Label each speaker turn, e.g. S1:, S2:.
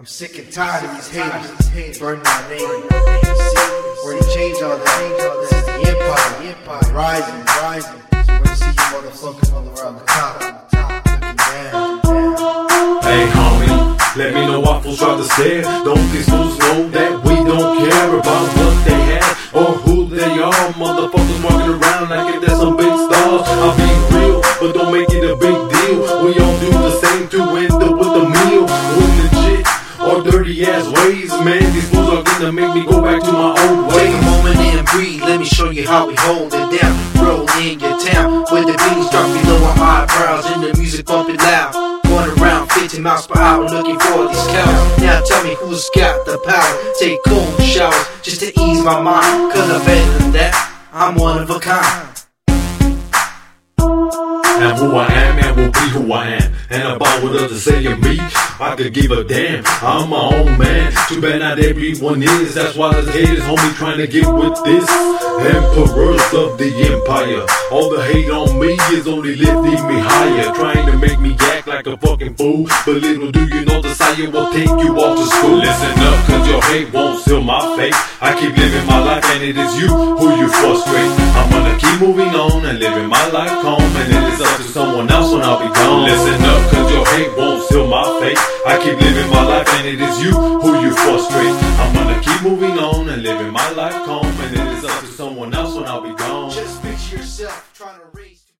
S1: I'm sick and tired of these haters. Burn my name. We're gonna change all that. This is the empire. Empire. Rising, rising. So we're gonna see you motherfuckers all around the top. Looking down.
S2: Hey homie, let me know why fools try to stare. Don't these fools know that we don't care about what they have or who they are? Motherfuckers walking around like if they're some big stars. I'll be real, but don't make it a big deal. We all do the same to end dirty ass ways, man. These fools are gonna make me go back to my old ways.
S1: Take a moment and breathe. Let me show you how we hold it down. Roll in your town where the beats drop below our eyebrows and the music bumping loud. Going around 50 miles per hour looking for these cows. Now tell me who's got the power. Take cold showers just to ease my mind. Cause I'm better than that. I'm one of a kind.
S2: And who I am and will be who I am. And about what others say of me, I could give a damn. I'm my own man. Too bad not everyone is. That's why there's haters, homie, trying to get with this. Emperors of the empire. All the hate on me is only lifting me higher. Trying to make me act like a fucking fool. But little do you know the sire will take you off to school. Listen up, cause your hate won't seal my fate. I keep living my life and it is you who you frustrate. I'm gonna keep moving on and living my life calm. And it is up to someone else when I'll be gone. Listen up, won't seal my fate. I keep living my life and it is you who you frustrate. I'm gonna keep moving on and living my life calm. And it is up to someone else when I'll be gone.
S1: Just picture yourself trying to raise.